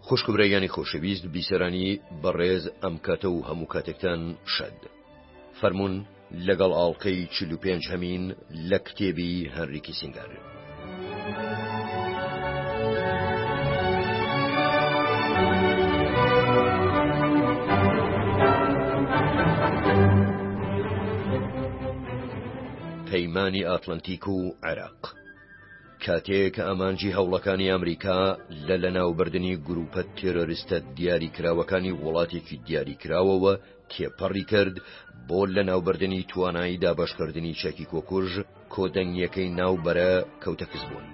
خوشک و برایانی خۆشەویست بیسەرانی بەڕێز ئەم کاتە و هەموو کاتێکتان شەد فەرموون لەگەڵ ئاڵقەی چل و پێنج هەمین لە کتێبی هەنری کیسینگەر. پەیمانی ئاتلەنتیک و عێراق کاتێک ئامانجی هەوڵەکانی ئەمریکا لە لەناوبردنی گروپە تێرۆریستە دیاریکراوەکانی وڵاتێکی دیاریکراوەوە تێپەڕی کرد بۆ لەناوبردنی توانایی دابشکردنی چەکی کۆکوژ کۆدەنگیەکەی ناوبەرە کەوتە کزبوون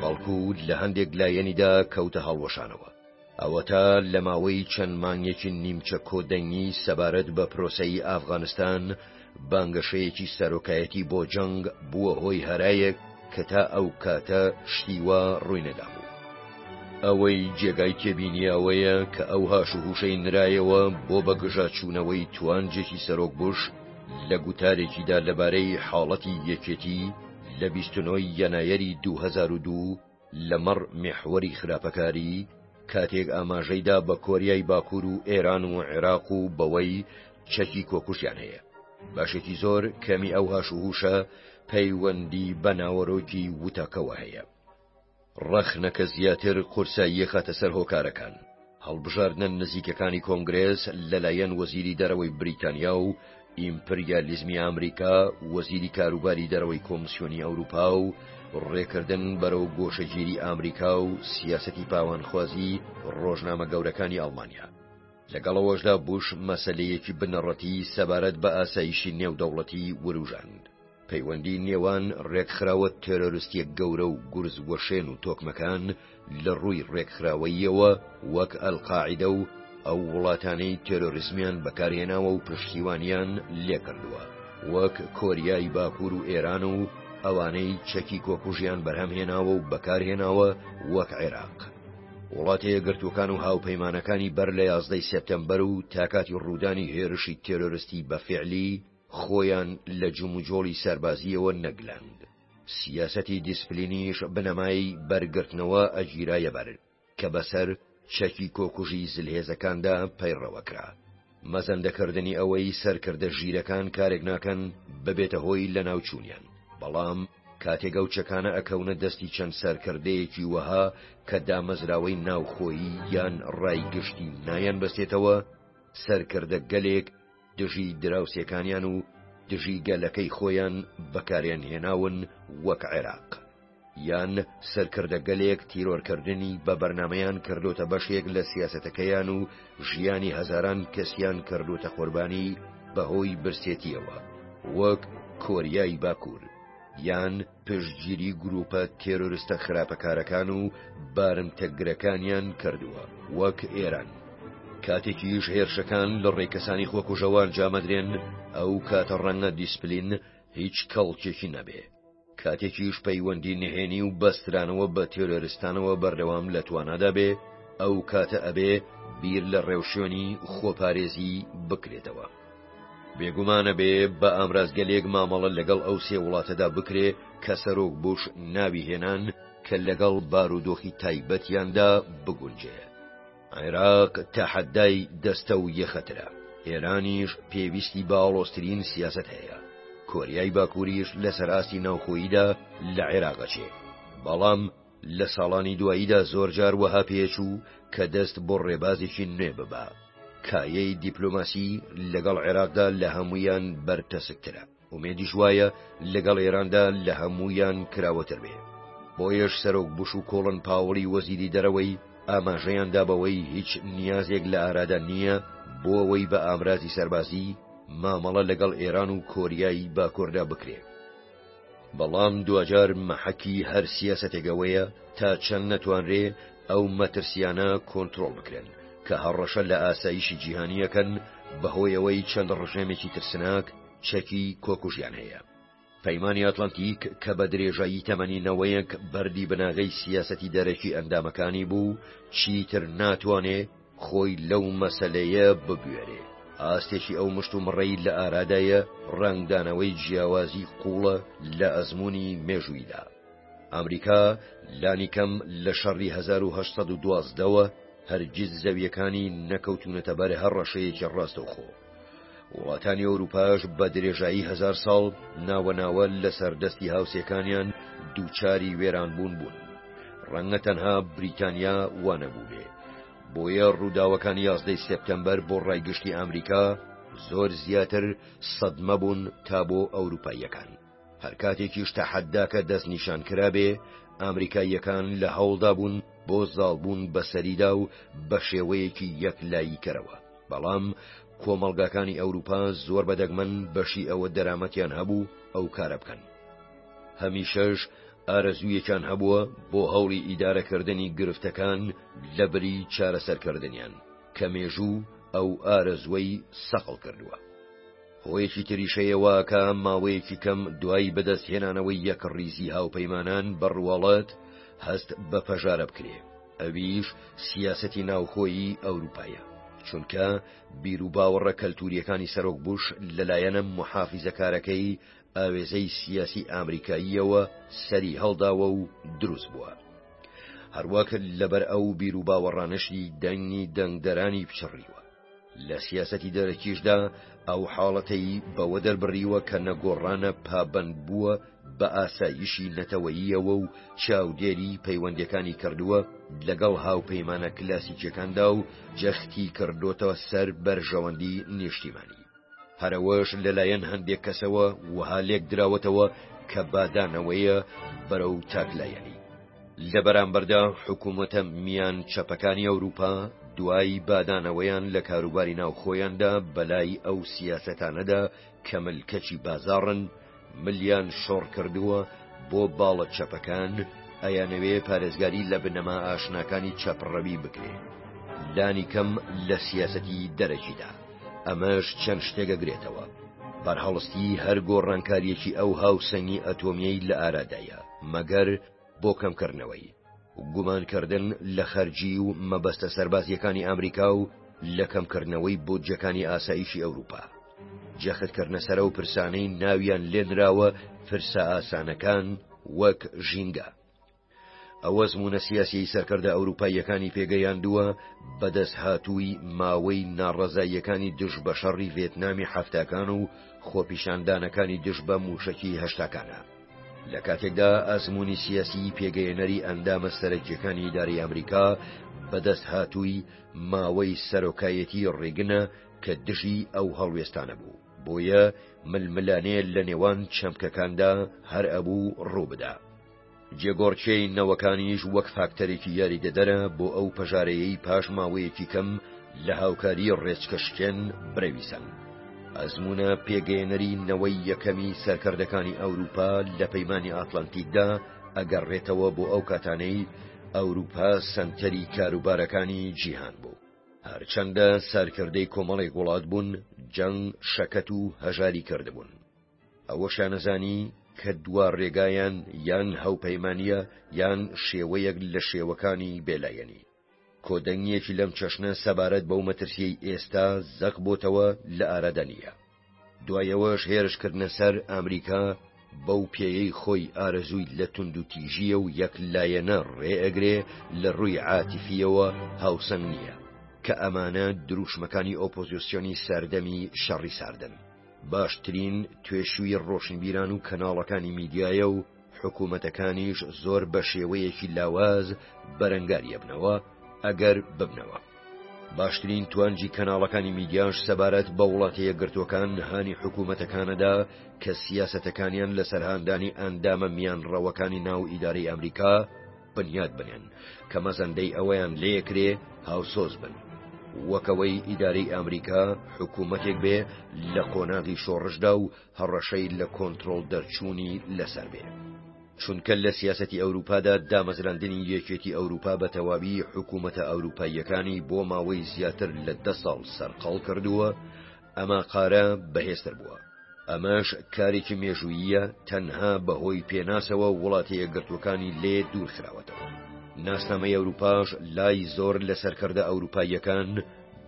بەڵکو لە هەندێک لایەنیدا کەوتە هەڵوەشانەوە ئەوەتا لە ماوەی چەند مانگێکی نیمچە کۆدەنگی سەبارەت بە پرۆسەی ئەفغانستان بانگەشەیەکی سەرۆکایەتی بۆ جەنگ بووە هۆی هەرایەک کە تا ئەو کاتە شتی وا ڕووی نەدابوو. ئەوەی جێگای تێبینی ئەوەیە کە ئەو هاش و هوشەی نرایەوە بۆ بەگژاچوونەوەی توانجێکی سەرۆک بوش لە گوتارێکیدا لەبارەی حاڵەتی یەکێتی لە بیست و نۆ ی یەنایەری دوو هەزار و دوو، لەمەڕ میحوەری خراپەکاری، کاتێک ئاماژەی دا بە کۆریای باکوور و ئێران و عێراق و بەوەی چەکی کۆکوژیان هەیە. بەشێکی زۆر کەمی ئەو هاش و هووشە پەیوەندی بە ناوەرۆکی وتەکەوە هەیە. ڕەخنەکە زیاتر قورسایی ئەخاتە سەر هۆکارەکان. هەڵبژاردنە نزیکەکانی کۆنگرێس لەلایەن وەزیری دەرەوەی بریتانیا و ئیمپریالیزمی ئامریکا، وەزیری کاروباری دەرەوەی کۆمسیۆنی ئەوروپا و ڕێکردن بەرەو گۆشەگیری ئامریکا و سیاسەتی پاوانخوازی ڕۆژنامە گەورەکانی ئەڵمانیا. لەگەڵەوەشدا بوش مەسەلەیەکی بنەڕەتی سەبارەت بە ئاسایشی نێودەوڵەتی وروژاند. پەیوەندی نێوان ڕێکخراوە تێرۆرستیە گەورە و گورز وەشێن و تۆکمەکان لە ڕووی ڕێکخراوەییەوە وەک ئەلقاعیدە و ئەو وڵاتانەی تێرۆریسمیان بەکارهێناوە و پشتیوانیان لێکردووە وەک کۆریای باکوور و ئێران و ئەوانەی چەکی کۆکوژیان بەرهەم هێناوە و بەکارهێناوە وەک عێراق. وڵاتە یەکگرتووەکان و هاوپەیمانەکانی بەر لە یازدەی سێپتەمبەر و تاکاتی ڕوودانی هێرشی تێرۆرستی بەفێعلی خۆیان لە جموجۆڵی سەربازییەوە نەگلاند. سیاسەتی دیسپلینیش بنەمای بەرگرتنەوە ئەگیرایە بەر، کە بەسەر چەکی کۆکوژی زلهێزەکاندا پەیڕەوە کرا. مەزەندەکردنی ئەوەی سەرکردە ژیرەکان کارێک ناکەن ببێتە هۆی لەناوچوونیان، بەڵام کاتێک ئەو چەکانە ئەکەونە دەستی چەند سەرکردەیەکی وەها کە دامەزراوەی ناوخۆیی یان ڕای گشتی نایانبەستێتەوە، سەرکردەگەلێک، دژی دراوسێکانیان و دژی گەلەکەی خۆیان بەکاریان هێناون وەک عێراق یان سەرکردە گەلێک تیرۆرکردنی بە بەرنمەیان کردوتە بەشێک لە سیاستەکەیان و ژیانی هەزاران کەسیان کردوتە قوربانی بەهۆی برسێتیەوە وەک کۆریای باکوور یان پشتگیری گروپە تێرۆرستە خراپەکارەکان و بارمتەگرەکانیان کردووە وەک ئێران کاتێکیش هێرشەکان لە ڕێکەسانی خۆکوژەوان جامەدرێن ئەو کاتە ڕەنگە دیسپلین هیچ کەڵکێکی نەبێ کاتێکیش پەیوەندی نهێنی و بەسترانەوە بە تێرۆرستانەوە بەردەوام لە توانادا بێ ئەو کاتە ئەبێ بیر لە ڕێوشوێنی خۆپارێزی بکرێتەوە. بێگومان ئەبێ بە ئامرازگەلێک مامەڵە لەگەڵ ئەو سێ وڵاتەدا بکرێ کە سەرۆک بوش ناوی هێنان کە لەگەڵ بارودۆخی تایبەتیاندا بگونجێ. عێراق تەحەدای دەستە و یەخەترە، ئێرانیش پێویستی بە ئاڵۆزترین سیاسەت هەیە، کۆریای باکووریش لەسەر ئاستی ناوخۆییدا لە عێراق ئەچێ، بەڵام لە ساڵانی دواییدا زۆرجار وەها پێچوو کە دەست بۆ ڕێبازێکی نوێ ببا. کایەی دیپلۆماسی لەگەڵ عێراقدا لە هەموویان بەرتەسکترە. ئومێدیش وایە لەگەڵ ئێراندا لە هەموویان کراوەتر بێ. بۆیەش سەرۆک بوش و کۆڵن پاوڵی وەزیری دەرەوەی ئاماژەیان دا بەوەی هیچ نیازێک لە ئارادا نییە بۆ ئەوەی بە ئامرازی سەربازی مامەڵە لەگەڵ ئێران و کۆریای باکۆردا بکرێ. بەڵام دواجار مەحەکی هەر سیاسەتێک ئەوەیە تا چەند نەتوانرێ ئەو مەترسییانە کۆنترۆڵ بکرێن کە هەڕەشە لە ئاسایشی جیهانی ئەکەن بەهۆیەوەی چەند ڕژێمێکی ترسناک چەکی کۆکوژیان هەیە. پەیمانی ئاتلانتیک کە بە درێژایی تەمەنی نەوەیەک بەردی بناغەی سیاسەتی دەرەکی ئەندامەکانی بوو، چیتر ناتوانێ خۆی لەو مەسەلەیە ببوێرێ. ئاستێکی ئەو مشتومڕەی لە ئارادایە ڕەنگدانەوەی جیاوازی قووڵە لە ئەزموونی مێژوویدا. ئەمریکا لانیکەم لە شەڕی هەزار و هەشت سەد و دوازدە وە هەرگیز زەوییەکانی نەکەوتوونەتە بەر هەڕەشەیەکی ڕاستەوخۆ. وڵاتانی ئەوروپاش بە درێژایی هزار ساڵ ناوە ناوە لەسەر دەستی هاوسێکانیان دووچاری وێرانبوون بوون ڕەنگە تەنها بریتانیا وانەبووێ بۆیە ڕووداوەکانی یازدەی سپتمبەر بۆ ڕایگشتی ئەمریکا زۆر زیاتر سەدمە بوون تا بۆ ئەوروپاییەکان هەرکاتێکیش تەحەداکە دەستنیشان کرابێ، ئامریکاییەکان لە هەوڵدا بوون بۆ زاڵبوون بە سەریدا و بە شێوەیەکی یەکلاییکەرەوە، بەڵام کۆمەڵگاکانی ئەوروپا زۆر بە دەگمەن بەشی ئەوە دەرامەتیان هەبوو ئەو کارە بکەن. هەمیشەش ئارەزوویەکیان هەبووە بۆ هەوڵی ئیدارەکردنی گرفتەکان لە بری چارەسەرکردنیان، کە مێژوو ئەو ئارەزووەی سەقڵ کردووە. هۆیەکی تریش هەیە واکە ماوەیەکی کەم دوای بەدەستهێنانەوەی یەکڕیزی هاوپەیمانان بە ڕواڵەت هەست بە پەژارە بکرێ ئەویش سیاسەتی ناوخۆیی ئەوروپایە چونکە بیروباوەڕە کەلتوریەکانی سەرۆک بوش لەلایەنە محافیزەکارەکەی ئاوێزەی سیاسی ئامریکاییەوە سەری هەڵداوە و دروست بووە. هەروەک لەبەر ئەو بیروباوەڕانشی دەنگی دەنگدەرانی پچڕیوە. لە سیاسەتی دەرەکیشدا ئەو حاڵەتەی بەوە دەربڕیوە کە نەگۆڕانە پابەند بووە بە ئاساییشی نەتەوەییەوە و چاودێری پەیوەندەکانی کردووە لەگەڵ هاوپەیمانە کلاسیکیەکاندا و جەختی کردۆتەوە سەر بەرژەوەندی نیشتیمانی هەرەوەش لەلایەن هەندێک کەسەوە وەها لێکدراوەتەوە کە بادانەوەیە بەرەو تاکلایەنی. لە بەرامبەردا حکومەتە میان چەپەکانی ئەوروپا دوای بادانەوەیان لە کاروباری ناوخۆیاندا بەلای ئەو سیاسەتانەدا کە ملکەچی بازاڕن، ملیان شۆڕ کردووە بۆ باڵە چەپەکان ئەیانەوێ پارێزگاری لە بنەما ئاشناکانی چەپڕەوی بکرێ لانی کەم لە سیاسەتی دەرەکیدا ئەمەش چەند شتێگە گرێتەوە بەرهەڵستی هەر گۆڕانکاریەکی ئەو هاوسەنگی ئەتۆمیەی لە ئارادایە مەگەر بۆ کەمکردنەوەی گومانکردن لە خەرجی و مەبەستە سەربازییەکانی ئامریکا و لە کەمکردنەوەی بودجەکانی ئاسایشی ئەوروپا جەختکردە سەر و پرسانەی ناویان لێنراوە فرسا ئاسانەکان وەک ژینگە ئەوە زمونە سیاسی سەرکردە ئەوروپاییەکانی پێگەیاندووە بەدەست هاتووی ماوەی ناڕەزاییەکانی دژ بە شەڕی ڤێتنامی حفتاکان و خۆپیشاندانەکانی دژ بە موشەکی هەشتاکانە. لە کاتێکدا ئەزموونی سیاسیی پێگەیەنەری ئەندامە سەرەکیەکانی داری ئەمریکا بەدەست هاتووی ماوەی سەرۆکایەتی ڕێگنە کە دژی ئەو هەڵوێستانە بوو بۆیە ململانێ لە نێوان چەمکەکاندا هەر ئەبوو ڕووبدا. جێگۆڕکێی نەوەکانیش وەک فاکتەرێکی یاریدەدەرە بۆ ئەو پەژارەیەی پاش ماوەیەکی کەم لە هاوکاری ڕێچکەشکێن برەویسەن، ئەزموونە پێگەیەنەری نەوەی یەکەمی سەرکردەکانی ئەوروپا لە پەیمانی ئاتلانتیکدا ئەگەڕێتەوە بۆ ئەو کاتانەی ئەوروپا سەنتەری کاروبارەکانی جیهان بوو. هەرچەندە سەرکردەی کۆمەڵێک وڵات بوون جەنگ شەکەت و هەژاری کردبوون. ئەوەشیان نەزانی کە دوا ڕێگایان یان هەوپەیمانە یان شێوەیەک لە شێوەکانی بێلایەنی. کۆدەنگیەکی لەم چەشنە سەبارەت بەو مەترسیەی ئێستا زەق بۆتەوە لە ئارادە نیە. دوای ئەوەش هێرش کردنە سەر ئامریکا بەو پێیەی خۆی ئارەزووی لە توندوتیژیە و یەک لایەنە ڕێ ئەگرێ لە ڕووی عاتیفیەوە هاوسەنگ نیە کە ئەمانە دروشمەکانی ئۆپۆزیسیۆنی سەردەمی شەڕی ساردن. باشترین توێشووی ڕۆشنبیران و کەناڵەکانی میدیایە و حکومەتەکانیش زۆر بە شێوەیەکی لاواز بەرەنگاریەبنەوە ئەگەر ببنەوە. باشترین توانجی کەناڵەکانی میدیاش سەبارەت بە وڵاتە یەکگرتووەکان هانی حکوومەتەکانەدا کە سیاسەتەکانیان لە سەرهاندانی ئەندامە میانڕەوەکانی ناو ئیدارەی ئەمریکا بنیاد بنێن کە مەزەندەی ئەوەیان لێکرێ هاوسۆز بن. وەکەوەی ئیدارەی ئەمریکا حکوومەتێک بێ لە قۆناغی شۆڕشدا و هەڕەشەی لە کۆنترۆڵ دەرچوونی لەسەر بێ. چونکە لە سیاسەتی ئەوروپادا دامەزراندنی یەکێتی ئەوروپا بە تەواوی حکوومەتە ئەوروپاییەکانی بۆ ماوەی زیاتر لە دە ساڵ سەرقاڵ کردووە، ئەمە قارە بەهێزتر بووە. ئەمەش کارێکی مێژووییە تەنها بە هۆی پێناسەوە وڵاتە یەکگرتووەکانی لێ دوور خراوەتەوە. ناسنامەی ئەوروپاش لای زۆر لە سەرکردە ئەوروپاییەکان،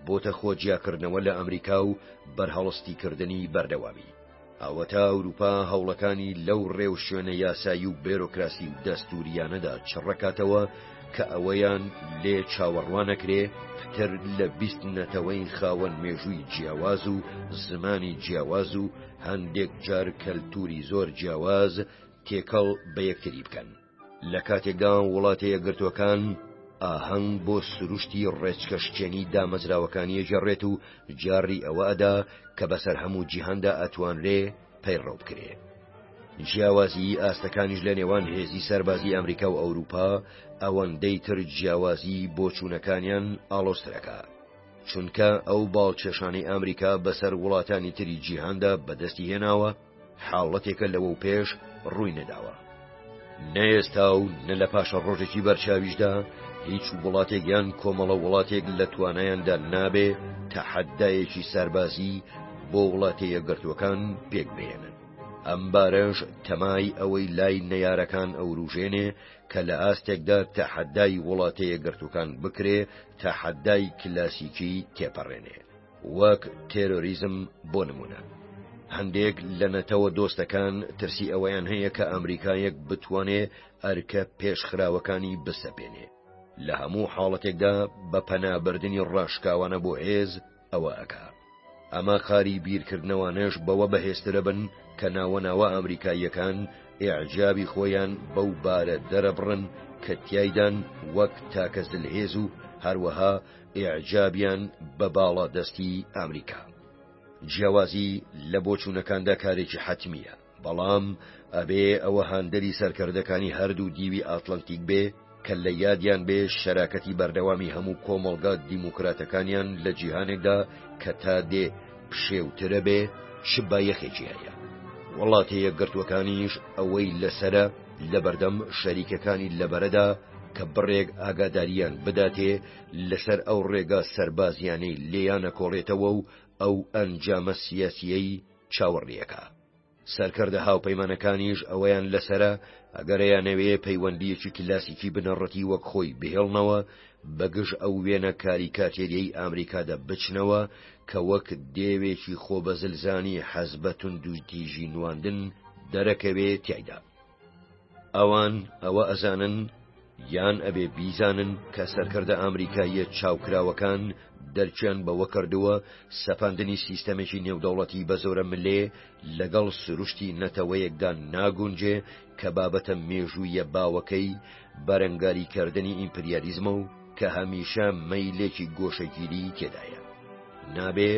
بۆتە خۆ جیاکردنەوە لە ئەمریکا و بەرهەڵستی کردنی بەردەوامی. ئەوەتا ئەوروپا هەوڵەکانی لەو ڕێوشوێنە یاسایی و بێرۆکراسی و دەستوورییانەدا چڕەکاتەوە کە ئەوەیان لێ چاوەڕوانەکرێ پتر لە بیست نەتەوەی خاوەن مێژووی جیاواز و زمانی جیاواز و هەندێک جار کەلتووری زۆر جیاواز تێکەڵ بە یەکتری بکەن. لە کاتێکدا وڵاتە یەکگرتووەکان ئاهەنگ بۆ سروشتی ڕێچکەشکێنی دامەزراوەکانی ئەگێڕێت و جاڕی ئەوە ئەدا کە بەسەر هەموو جیهاندا ئەتوانرێ پەیڕەو بکرێ. جیاوازیی ئاستەکانیش لە نێوان هێزی سەربازی ئەمریکا و ئەوروپا ئەوەندەی تر جیاوازی بۆچوونەکانیان ئاڵۆزترەکە. چونکە ئەو باڵکێشانەی ئەمریکا بەسەر وڵاتانی تری جیهاندا بەدەستی هێناوە، حاڵەتێکە لەوەو پێش ڕووی نەداوە. نە ئێستا و نە لە پاشەڕۆژێکی بەرچاویشدا هیچ وڵاتێک یان کۆمەڵە وڵاتێک لە توانایاندا نابێ تەحەدایەکی سەربازی بۆ وڵاتە یەکگرتووەکان پێک بهێنن. ئەم بارەش تەمای ئەوەی لای نەیارەکان ئەوروژێنێ کە لە ئاستێکدا تەحەدای وڵاتە یەکگرتووەکان بکرێ تەحەدای کلاسیکی تێپەڕێنێ. وەک تێرۆریزم بۆ نمونە. هەندێک لە نەتەوە دۆستەکان ترسی ئەوەیان هەیە کە ئەمریکایەک بتوانێ ئەرکە پێشخراوەکانی بسەپێنێ. لە هەموو حاڵەتێکدا بە پەنابردنی ڕاشکاوانە بۆ هێز ئەوە ئەکا. ئەمە قاری بیرکردنەوانەش بەوە بەهێزترە بن کە ناوە ناوە ئەمریکاییەکان ئێعجابی خۆیان بەو بارە دەرەبڕن کە تیایدان وەک تاکە زلهێز و هەروەها ئیعجابیان بە باڵا دەستی ئامریکا. جیاوازی لە بۆچوونەکاندا کارێکی حەتمییە، بەڵام ئەبێ ئەوە هاندەری سەرکردەکانی هەردوو دیوی ئاتلەنتیک بێ کە لە یادیان بێ شەراکەتی بەردەوامی هەموو کۆمەڵگا دیموکراتەکانیان لە جیهانێکدا کە تا دێ پشێوترە بێ چ بایەخێکی هەیە. وڵاتە یەکگرتووەکانیش ئەوەی لەسەرە لە بەردەم شەریکەکانی لە بەرەدا کە بڕێک ئاگاداریان بداتێ لەسەر ئەو ڕێگا سەربازیانەی لێیان ئەکۆڵێتەوە و ئەو ئەنجامە سیاسییەی چاوەڕێ ئەکا. سەرکردە هاوپەیمانەکانیش ئەوەیان لەسەرە ئەگەر ئەیانەوێ پەیوەندییەکی کلاسیکی بنەڕەتی وەک خۆی بهێڵنەوە، بەگژ ئەو وێنە کاریکاتێریەی ئامریکادا بچنەوە کە وەک دێوێکی خۆبەزلزانی حەز بە توندوتیژی نواندن دەرەکەوێ تیایدا. ئەوان ئەوە ئەزانن یان ئەبێ بیزانن کە سەرکردە ئامریکاییە چاوکراوەکان دەرکیان بەوە کردووە سەپاندنی سیستەمێکی نێودەوڵەتی بەزۆرە ملێ لەگەڵ سروشتی نەتەوەیەکدا ناگونجێ کە بابەتە مێژوویە باوەکەی بەرەنگاریکردنی ئیمپریالیزمە و کە هەمیشە مەیلێکی گۆشەگیریی تێدایە. نابێ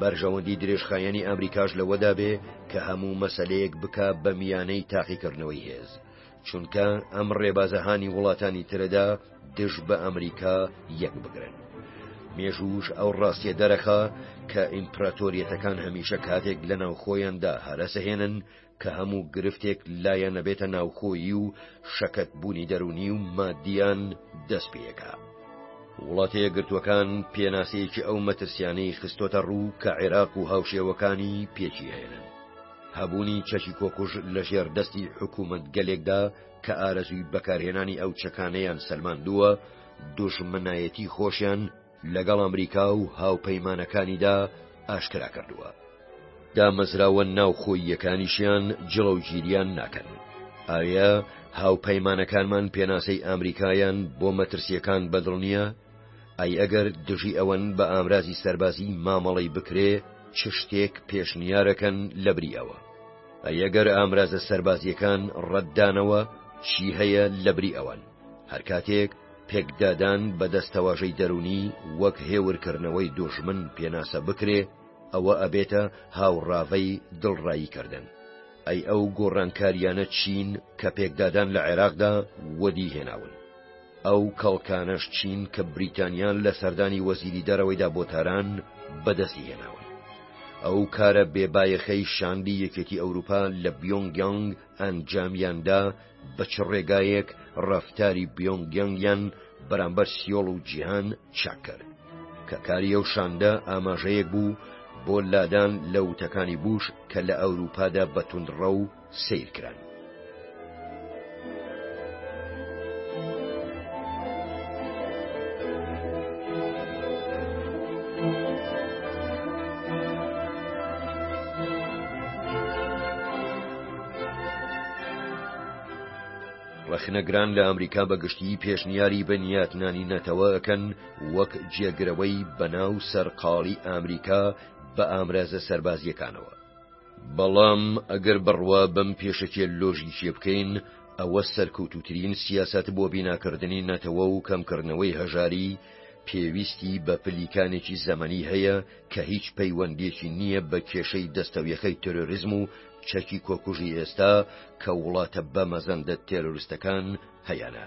بەرژەوەندی درێژخایەنی ئامریکاش لەوەدا بێ کە هەموو مەسەلەیەک بکا بە میانەی تاقیکردنەوەی هێز، چونکە ئەم ڕێبازە هانی وڵاتانی ترەدا دژ بە ئامریکا یەک بگرن. مێژووش ئەو ڕاستیە دەرەخا کە ئیمپراتۆریەتەکان هەمیشە کاتێک لە ناوخۆیاندا هەرەسەهێنن، کە هەموو گرفتێک لایان نەبێتە ناوخۆیی و شەکەت بوونی دەروونی و مادیان دەست پێەکە. وڵاتە یەکگرتووەکان پێناسەیەکی ئەو مەترسیانەی خستۆتە ڕوو کە عێراق و هاوشێوەکانی پێکی هێنن. هەبوونی چەکی کۆکوژ لە ژێر دەستی حکوومەت گەلێکدا کە ئارەزووی بەکارهێنانی ئەو چەکانەیان سەلماندووە، دوژمنایەتی خۆشیان، لەگەڵ ئەمریکا و هاوپەیمانەکانیدا ئاشکرا کردووە. دامەزراوە ناوخۆییەکانیشیان جڵەوگیریان ناکەن. ئایا هاوپەیمانەکانمان پێناسەی ئامریکایان بۆ مەترسییەکان بەدڵنییە؟ ئەی ئەگەر دژی ئەوەن بە ئامرازی سەربازی مامەڵەی بکرێ چ شتێک پێشنیارەکەن لەبری ئەوە؟ ئەی ئەگەر ئامرازە سەربازییەکان ڕەتدانەوە چی هەیە لەبری ئەوان؟ هەرکاتێک پێکدادان بە دەستەواژەی دەروونی وەک هێورکردنەوەی دوژمن پێناسە بکرێ، ئەوە ئەبێتە هاوڕاڤەی دڵڕاییکردن. ئەی ئەو گۆڕانکارییانە چین کە پێکدادان لە عێراقدا وەدی هێناون؟ ئەو کەڵکانەش چین کە بریتانیا لە سەردانی وەزیری دەرەوەیدا بۆ تاران بەدەستی هێناون؟ ئەو کارە بێبایەخەی شاندی یەکێتی ئەوروپا لە بیۆنگیانگ ئەنجامیان دا، بە چ ڕێگایەک ڕەفتاری بیۆنگ یەنگیان بەرامبەر سیۆڵ و جیهان چاک کرد کە کاری ئەو شاندە ئاماژەیەک بوو بۆ لادان لە وتەکانی بوش کە لە ئەوروپادا بە توندڕە و سیر کران. ڕەخنەگران لە ئەمریکا بە گشتی پێشنیاری بنیاتنانی نەتەوە ئەکەن وەک جێگرەوەی بەناو سەرقاڵی ئەمریکا بە ئامرازە سەربازیەکانەوە بەڵام ئەگەر بڕوا بەم پێشەکێ لۆژیکیە بکەین ئەوە سەرکەوتوترین سیاست بۆ بیناکردنی نەتەوە و کەمکردنەوەی هەژاری پێویستی بە پلیکانێکی زەمەنی هەیە کە هیچ پەیوەندێکی نییە بە کێشەی دەستەویەخەی تەرۆریزم و چەکی کۆکوژی ئێستا کە وڵاتە بە مەزەندە تێرۆریستەکان هەیانە.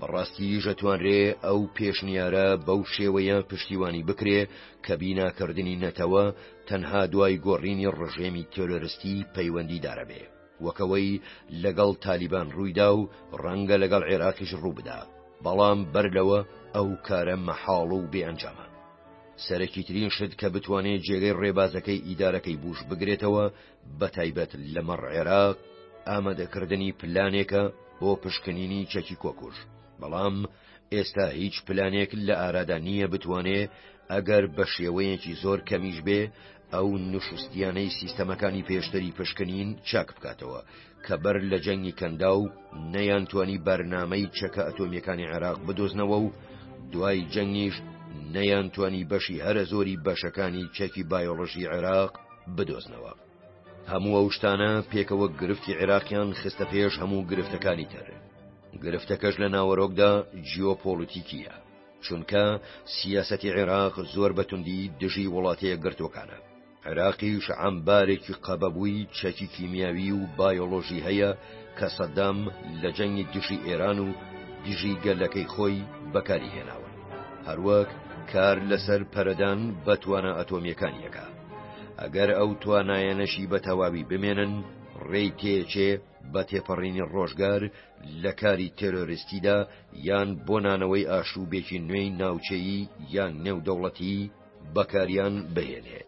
بەڕاستی ژەتوانرێ ئەو پێشنیارە بەو شێوەیە پشتیوانی بکرێ کە بیناکردنی نەتەوە تەنها دوای گۆڕینی ڕژێمی تێرۆرستی پەیوەندی دارە بێ وەکەوەی لەگەڵ تالیبان ڕوویدا و ڕەنگە لەگەڵ عێراقیش ڕووبدا بەڵام بەر لەوە ئەو کارە مەحاڵ و بێ ئەنجامە. سەرەکیترین شت کە بتوانێت جێگەی ڕێبازەکەی ئیدارەکەی بوش بگرێتەوە بە تایبەت لەمەڕ عێراق ئامادەکردنی پلانێکە بۆ پشکنینی چەکی کۆکوش بەڵام ئێستا هیچ پلانێک لە ئارادا نییە بتوانێ ئەگەر بە شێوەیەکی زۆر کەمیش بێ ئەو نوشستیانەی سیستەمەکانی پێشتری پشکنین چاک بکاتەوە کە بەر لە جەنگی کەنداو نەیانتوانی بەرنامەی چەکە ئەتۆمیەکانی عێراق بدۆزنەوە و دوای جەنگیش نەیانتوانی بەشی هەرە زۆری بەشەکانی چەکی بایۆلۆژی عێراق بدۆزنەوە هەموو ئەو شتانە پێکەوە گرفتی عێراقیان خستە پێش هەموو گرفتەکانی تر گرفتەکەش لە ناوەرۆکدا جیۆپۆلیتیکیە چونکە سیاسەتی عێراق زۆر بەتوندی دژی وڵاتەیە گرتوەکانە عێراقیش عەمبارێکی قەبەبووی چەکی کیمیاوی و بایۆلۆژی هەیە کە سەدام لە جەنگی دژی ئێران و دژی گەلەکەی خۆی بەکاری هێناوە. هەروەک کار لەسەر پەرەدان بە توانا ئەتۆمییەکانی ئەکا. ئەگەر ئەو توانایانەشی بە تەواوی بمێنن، ڕێی تێچێ بە تێپەڕینی ڕۆژگار لە کاری تێرۆریستیدا یان بۆ نانەوەی ئاشووبێکی نوێی ناوچەیی یان نێودەوڵەتیی، بەکاریان بهێنێ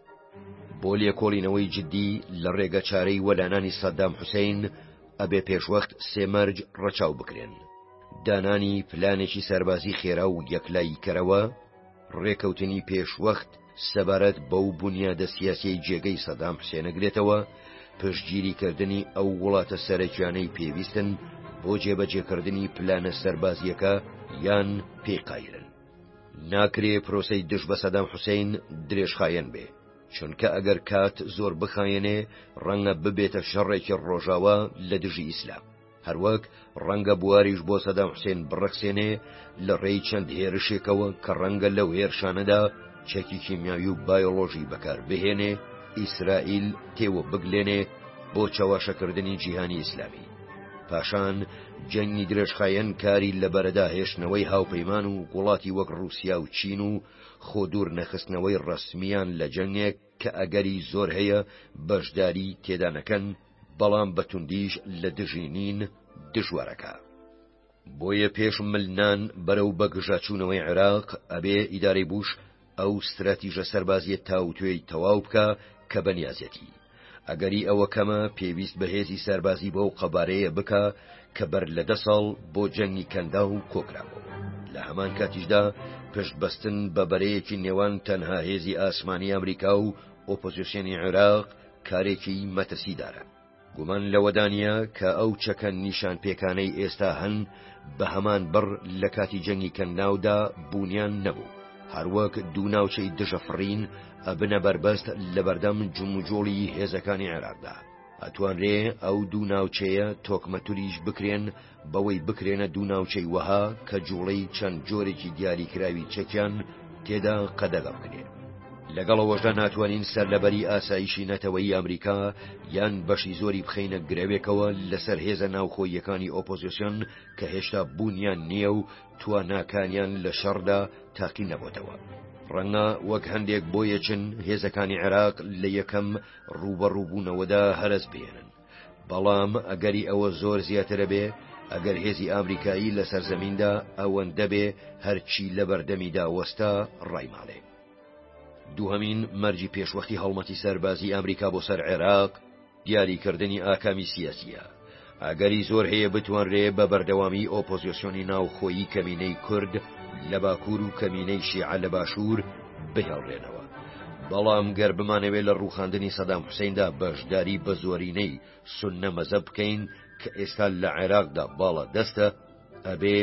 بۆ لێکۆڵینەوەی جددی لە ڕێگە چارەی وەلانانی سەددام حوسین ئەبێ پێشوەخت سێ مەرج ڕەچاو بکرێن دانانی پلانێکی سەربازی خێرا و یەکلایی کەرەوە ڕێکەوتنی پێشوەخت سەبارەت بەو بنیادە سیاسیی جێگەی سەدام حسێنەگرێتەوە پشتگیری کردنی ئەو وڵاتە سەرەکیانەی پێویستن بۆ جێبەجێکردنی پلانە سەربازیەکە یان پێقایرن ناکرێ پرۆسەی دژ بە سەدام حوسەین درێژخایەن بێ، چونکە ئەگەر کات زۆر بخایەنێ ڕەنگە ببێتە شەڕێکی ڕۆژاوا لە دژی ئیسلام، هەروەک ڕەنگە بواریش بۆ سەدام حوسێن بڕەخسێنێ لە ڕێی چەند هێرشێکەوە کە ڕەنگە لەو هێرشانەدا چەکی کیمیاوی و بایۆڵۆژی بەکار بهێنێ ئیسرائیل تێوە بگلێنێ بۆ چەواشەکردنی جیهانی ئیسلامی. پاشان جەنگی درێژخایەن کاری لە بەرەدا هێشتنەوەی هاوپەیمان و وڵاتی وەک ڕوسیا و چین و خۆ دوور نەخستنەوەی ڕسمیان لە جەنگێک کە ئەگەری زۆر هەیە بەشداری تێدانەکەن بەڵام بەتوندیش لە دژی نین دژوارەکە. بۆیە پێش مل نان بەرەو بەگژا چوونەوەی عێراق ئەبێ ئیدارەی بوش ئەو ستراتیژە سەربازیە تاوتوێی تەواو بکا کە بەنیازێتی. ئەگەری ئەوە کەمە پێویست بە هێزی سەربازی بەو قەبارەیە بکا کە بەر لە دە ساڵ بۆ جەنگی کەنداو کۆکرابوو. لە هەمان کاتیشدا پشت بەستن بە بەرەیەکی نێوان تەنها هێزی ئاسمانی ئەمریکا و ئۆپۆزیسیۆنی عێراق کارێکی مەترسیدارە. گومان لەوەدا نییە کە ئەو چەکە نیشانپێکانەی ئێستا هەن بە هەمان بڕ لە کاتی جەنگی کەنگناودا بوونیان نەبوو، هەروەک دوو ناوچەی دژە فڕین ئەبنە بەربەست لە بەردەم جموجۆڵی هێزەکانی عێراقدا، ئەتوانرێ ئەو دوو ناوچەیە تۆکمەتولیش بکرێن، بەوەی بکرێنە دوو ناوچەی وەها کە جوڵەی چەند جۆرێکی دیاریکراوی چەکیان تێدا قەدەغە بکرێن. لەگەڵ ئەوەشدا ناتوانین سەرلەبەری ئاسایشی نەتەوەیی ئەمریکا یان بەشی زۆری بخەینە گرەوێکەوە لەسەر هێزە ناوخۆییەکانی ئۆپۆزیسیۆن کە هێشتا بوونیان نییە و تواناکانیان لە شەڕدا تاقی نەبۆتەوە. ڕەنگە وەک هەندێک بۆیەچن هێزەکانی عێراق لە یەکەم ڕووبەڕووبوونەوەدا هەرەس بهێنن، بەڵام ئەگەری ئەوە زۆر زیاترە بێ ئەگەر هێزی ئامریکایی لە سەرزەمیندا ئەوەندە بێ هەرچی لە بەردەمیدا وەستا ڕای ماڵێ. دووهەمین مەرجی پێشوەختی هەڵمەتی سەربازی ئامریکا بۆ سەر عێراق دیاریکردنی ئاکامی سیاسیە. ئەگەری زۆر هەیە بتوانرێ بە بەردەوامی ئۆپۆزیۆسیۆنی ناوخۆیی کەمینەی کورد لە باکوور و کەمینەی شیعە لە باشوور بهێڵرێنەوە. بەڵام گەر بمانەوێت لە ڕووخاندنی سەدام حوسەیندا بەشداری بە زۆرینەی سوننە مەزەب بکەین کە ئێستا لە عێراقدا باڵا دەستە ئەبێ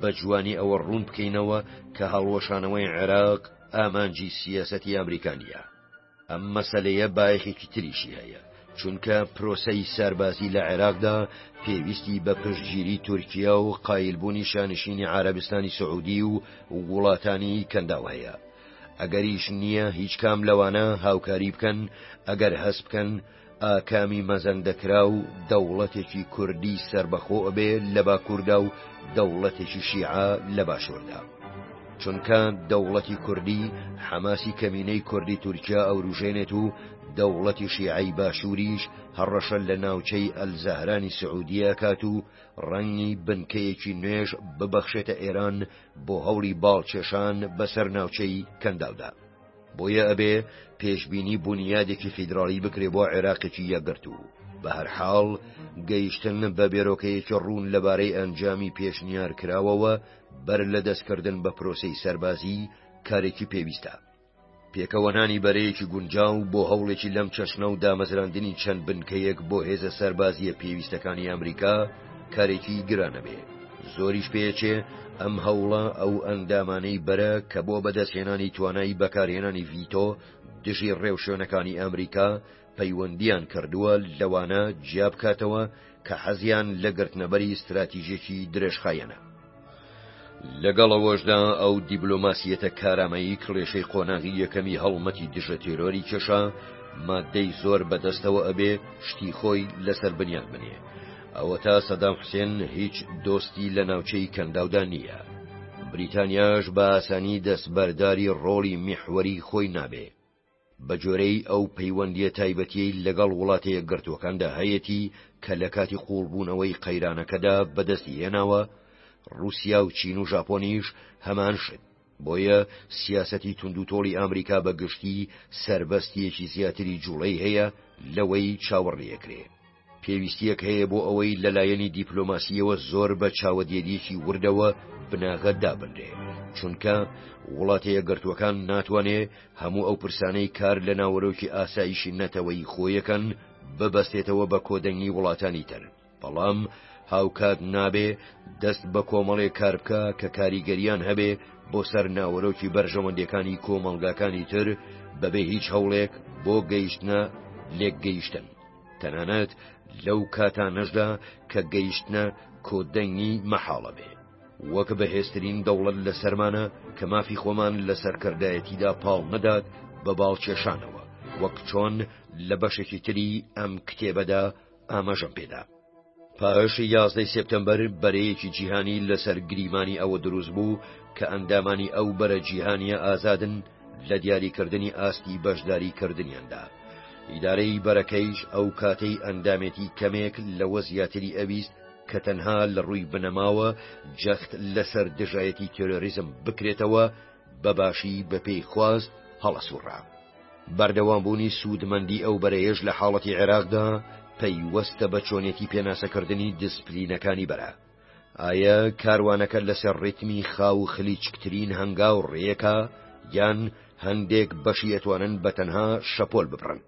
بە جوانی ئەوە ڕوون بکەینەوە کە هەڵوەشانەوەی عێراق ئامانجی سیاسەتی ئەمریکانە ئەم مەسلەیە بایەخێکی تریشی هەیە چونکە پرۆسەی سەربازی لە عێراقدا پێویستی بە پشتگیری تورکیا و قایلبوونی شانشینی عربستانی سعودی و وڵاتانی کەنداو هەیە ئەگەریش نییە هیچ کام لەوانە هاوکاری بکەن، ئەگەر هەست بکەن ئاکامی مەزەند دەکرا و دەوڵەتێکی کوردی سەربەخۆ ئەبێ لە باکووردا و دەوڵەتێکی شیعە لە باشووردا. چونکە دەوڵەتی کوردی حەماسی کەمینەی کوردی تورکیا ئەوروژێنێت و دەوڵەتی شیعەی باشووریش هەڕەشە لە ناوچەی ئەلزەهرانی سعودیە ئەکات و ڕەنگی بنکەیەکی نوێش ببەخشێتە ئێران بۆ هەوڵی باڵکێشان بەسەر ناوچەی کەنداودا. بۆیە ئەبێ پێشببینی بوونیادێکی فیدراڵی بکرێ بۆ عێراقێکی یەکگرتوو. بە هەر حاڵ گەیشتن بە بێرۆکەیەکی ڕوون لەبارەی ئەنجامی پێشنیار کراوەوە بەر لە دەستکردن بە پرۆسەی سەربازی کارێکی پێویستە. پێکەوەنانی بەرەیەکی گونجاو بۆ هەوڵێکی لەم چەشنە و دامەزراندنی چەند بنکەیەک بۆ هێزە سەربازییە پێویستەکانی ئەمریکا کارێکی گرانە بێ زۆریش پێچێ ئەم هەوڵە ئەو ئەندامانەی بەرە کە بۆ بەدەستهێنانی توانایی بەکارهێنانی ڤیتۆ دژی ڕێوشوێنەکانی ئەمریکا پەیوەندییان کردووە لەوانە جیا بکاتەوە کە حەزیان لە گرتنەبەری ستراتیژێکی درێژخایەنە. لەگەڵ ئەوەشدا ئەو دیبلۆماسیەتە کارامەیی کڵێشەی قۆناغی یەکەمی هەڵمەتی دژە تێرۆری کێشا مادەی زۆر بەدەستەوە ئەبێ شتی خۆی لەسەر بنیاد بنێ ئەوە تا سەدام حسێن هیچ دۆستی لە ناوچەی کەنداودا نییە بریتانیاش بە ئاسانی دەستبەرداری ڕۆڵی میحوەری خۆی نابێ بە جۆرەی ئەو پەیوەندییە تایبەتیەی لەگەڵ وڵاتە یەکگرتووەکاندا هەیەتی کە لە کاتی قووڵبوونەوەی قەیرانەکەدا بەدەستی هێناوە، ڕووسیا و چین و ژاپۆنیش هەمان شت، بۆیە سیاسەتی توندوتۆڵی ئامریکا بە گشتی سەربەستییەکی زیاتری جووڵەی هەیە لەوەی چاوەڕێ ئەکرێ. پێویستییەک هەیە بۆ ئەوەی لە لایەنی دیپلۆماسییەوە زۆر بە چاوەدێرییەکی وردەوە بناغە دابنرێ، چونکە وڵاتە یەکگرتووەکان ناتوانێ هەموو ئەو پرسانەی کار لە ناوەرۆکی ئاسایشی نەتەوەیی خۆیەکەن ببەستێتەوە بە کۆدەنگی وڵاتانی تر، بەڵام هاوکات نابێ دەست بە کۆمەڵێ کار بکا کە کاریگەرییان هەبێ بۆ سەر ناوەرۆکی بەرژەوەندییەکانی کۆمەڵگاکانی تر بەبێ هیچ هەوڵێک بۆ گەیشتنە لێکگەیشتن. تەنانەت لەو کاتانەشدا کە گەیشتنە کۆدەنگی مەحاڵە بێ وەکە بەهێزترین دەوڵەت لە سەرمانە کە مافی خۆمان لە سەرکردایەتیدا پاڵ نەدات بە باڵکێشانەوە وەک چۆن لە بەشێکی تری ئەم کتێبەدا ئاماژەم پێدا. پاش یازدەی سێپتەمبەر بەرەیەکی جیهانی لەسەر گریمانی ئەوە دروست بوو کە ئەندامانی ئەو بەرە جیهانیە ئازادن لە دیاریکردنی ئاستی بەشداری کردنیاندا. ئیدارەی بەرەکەیش ئەو کاتەی ئەندامێتی کەمێک لەوە زیاتری ئەویست کە تەنها لە ڕووی بنەماوە جەخت لەسەر دژایەتی تێرۆریزم بکرێتەوە بە باشی بەپێی خواست هەڵەسوڕا. بەردەوامبوونی سوودمەندی ئەو بەرەیەش لە حاڵەتی عێراقدا پەیوەستە بە چۆنێتی پێناسەکردنی دیسپلینەکانی بەرە. ئایە کاروانەکە لەسەر ڕیتمی خاو و خلیچکترین هەنگاو ڕێکە یان هەندێک بەشی ئەتوانن بە تەنها شەپۆل ببڕن؟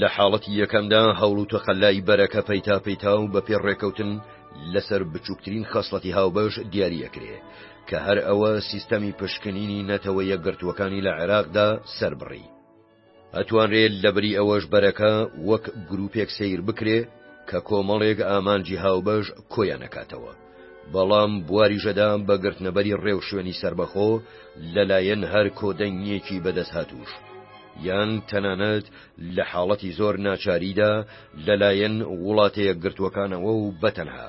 لە حاڵەتی یەکەمدا هەوڵ و تەقەلای بەرەکە پەیتا پەیتا و بەپێ ڕێکەوتن لەسەر بچووکترین خەسڵەتی هاوبەش دیاری ئەکرێ، کە هەر ئەوە سیستەمی پشکنینی نەتەوە یەکگرتووەکانی لە عێراقدا سەربڕی. ئەتوانرێ لەبری ئەوەش بەرەکە وەک گرووپێک سەیر بکرێ کە کۆمەڵێک ئامانجی هاوبەش کۆیان ئەکاتەوە، بەڵام بواری ژەدا بە گرتنەبەری ڕێوشوێنی سەربەخۆ لەلایەن هەر کۆدەنگییەکی بەدەستهاتووش، یان تەنانەت لە حاڵەتی زۆر ناچاریدا لەلایەن وڵاتە یەکگرتووەکانەوە و بەتەنها.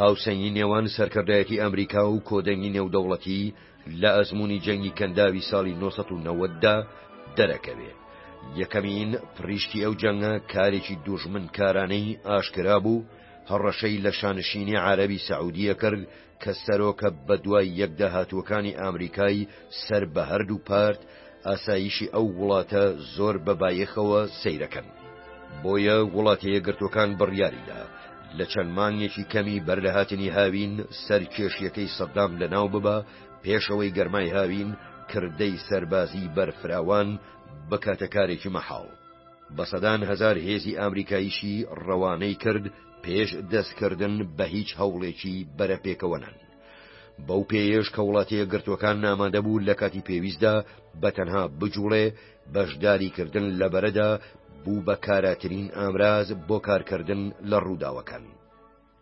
هاوسەنگی نێوان سەرکردایەتی ئەمریکا و کۆدەنگی نێودەوڵەتی لە ئەزموونی جەنگی کەنداوی ساڵی نۆ سەد و نەوەد دا دەرەکەوێ. یەکەمین پڕیشکی ئەو جەنگە کارێکی دوژمنکارانەی ئاشکرا بوو، هەڕەشەی لە شانشینی عەرەبی سەعوودییە کرد کە سەرۆکە بەدوای یەکدا هاتووەکانی ئامریکای سەر بە هەردوو پارت ئاسایشی ئەو وڵاتە زۆر بە بایەخەوە سەیرەکەن. بۆیە وڵاتەیەکگرتووەکان بڕیاریدا لە چەند مانگێکی کەمی بەر لە هاتنی هاوین سەر کێشیەکەی سەدام لەناو ببا پێشەوەی گەرمای هاوین کردەی سەربازی بەرفراوان بکاتە کارێکی مەحاڵ. بە سەدان هەزار هێزی ئامریکاییشی ڕەوانەی کرد پێش دەستکردن بە هیچ هەوڵێکی بەرەپێکەوە نەن. بەو پێیەش کە وڵاتە یەکگرتووەکان نامادە بوو لە کاتی پێویستدا بە تەنها بجوڵێ بەشداری کردن لە بەرەدا بوو بە کاراترین ئامراز بۆ کارکردن لە ڕووداوەکان.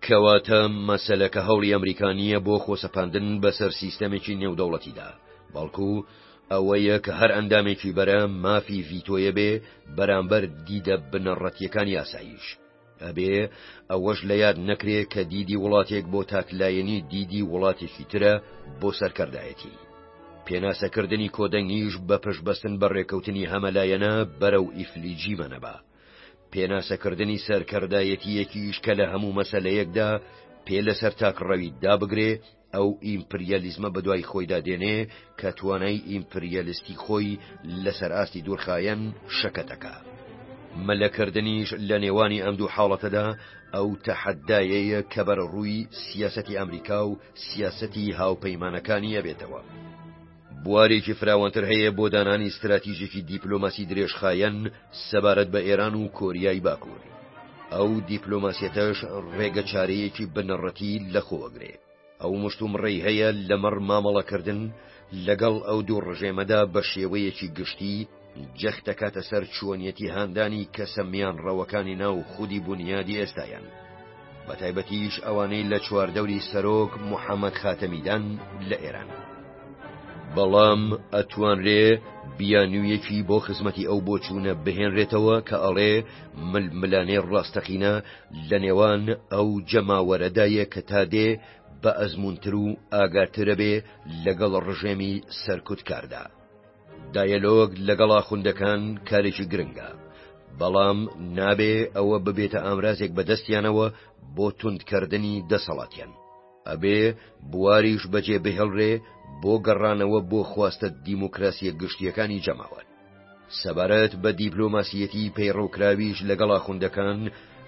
کەواتە مەسەلەکە هەوڵی ئەمریکا نییە بۆ خۆسەپاندن بەسەر سیستەمێکی نێودەوڵەتیدا، بەڵکو ئەوەیە کە هەر ئەندامێکی بەرە مافی ڤیتۆیە بێ بەرامبەر دیدە بنەڕەتییەکانی ئاسایش. ئەبێ ئەوەش لە یاد نەکرێ کە دیدی وڵاتێک بۆ تاکلایەنی دیدی وڵاتێکی ترە بۆ سەرکەردایەتی. پێناسەکردنی کۆدەنگیش بە پشتبەستن بە ڕێکەوتنی هەمەلایەنە بەرەو ئیفلیجی مەنەبە. پێناسەکردنی سەرکەردایەتییەکیش کە لە هەموو مەسەلەیەکدا پێ لەسەر تاکڕەوی دابگرێ ئەو ئیمپریالیزمە بەدوای خۆیدا دێنێ کە توانای ئیمپریالستی خۆی لەسەر ئاستی دوورخایەن شەکەت دەکا. مەلەکردنیش لە نێوانی ئەم دوو حاڵەتەدا ئەو تەحەدایەیە کە بەرەڕووی سیاسەتی ئەمریکا و سیاسەتی هاوپەیمانەکانی ئەبێتەوە. بوارێکی فراوانتر هەیە بۆ دانانی ستراتیژێکی دیپلۆماسی درێژخایەن سەبارەت بە ئێران و کۆریای باکوور ئەو دیپلۆماسیەتەش ڕێگە چارەیەکی بنەڕەتی لەخۆگرێ ئەو مشتومڕێی هەیە لەمەڕ مامەڵەکردن لەگەڵ ئەو دوو ڕژێمەدا بە شێوەیەکی گشتی جەخت دەکاتە سەر چۆنیەتی هاندانی کەسە میانڕەوەکانی ناو خودی بنیادی ئێستایان بە تایبەتیش ئەوانەی لە چواردەوری سەرۆک محەممەد خاتەمیدان لە ئێران بەڵام ئەتوانرێ بیانویەکی بۆ خزمەتی ئەو بۆچوونە بهێنرێتەوە کە ئەڵێ ململانێ ڕاستەقینە لە نێوان ئەو جەماوەرەدایە کە تا دێ بە ئەزمونتر و ئاگاترە بێ لەگەڵ ڕژێمی سەرکوتکاردا. دایەلۆگ لەگەڵ ئاخوندەکان کارێکی گرنگە، بەڵام نابێ ئەوە ببێتە ئامرازێک بەدەستیانەوە بۆ توندکردنی دەسەڵاتیان. ئەبێ بواریش بەجێ بهێڵرێ بۆ گەڕانەوە بۆ خواستە دیموکراسییە گشتییەکانی جەماوەر. سەبارەت بە دیپلۆماسییەتی پەیڕەوکراویش لەگەڵ ئاخوندەکان،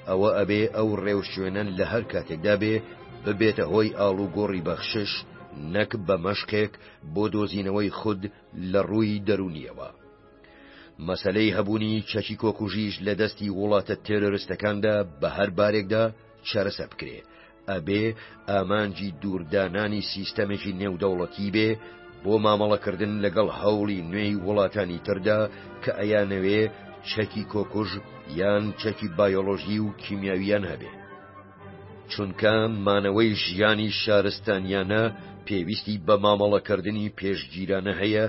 ئەوە ئەبێ ئەو ڕێوشوێنە لە هەر کاتێکدا بێ ببێتە هۆی ئاڵوگۆڕی بەخشش، نەک بە مەشقێک بۆ دۆزینەوەی خود لە ڕووی دەروونییەوە. مەسەلەی هەبوونی چەکی کۆکوژیش لە دەستی وڵاتە تێرۆرستەکاندا بە هەر بارێکدا چارەسەر بکرێ، ئەبێ ئامانجی دووردانانی سیستەمێکی نێودەوڵەتی بێ بۆ مامەڵەکردن لەگەڵ هەوڵی نوێی وڵاتانی تردا کە ئەیانەوێ چەکی کۆکوژ یان چەکی بایۆلۆژی و کیمیاوییان هەبێ. چونکە مانەوەی ژیانی شارستانیانە پێویستی بە مامەڵەکردنی پێشگیرانە هەیە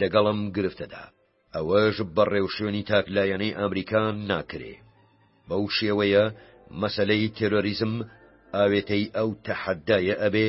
لەگەڵم گرفتەدا ئەوەش بە ڕێوشوێنی تاکلایەنەی ئەمریکا ناکرێ بەو شێوەیە مەسلەی تێرۆریزم ئاوێتەی ئەو تەحەدایە ئەبێ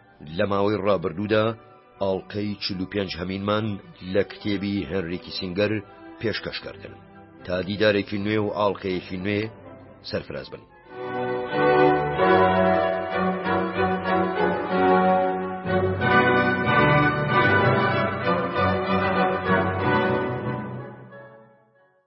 لە ماوەی ڕابردوودا ئاڵقەی چل و پێنج هەمینمان لە کتێبی هێنری کیسینگەر پێشکەش کردن تا دیدارێکی نوێ و ئاڵقەیەکی نوێ سەرفراز بن.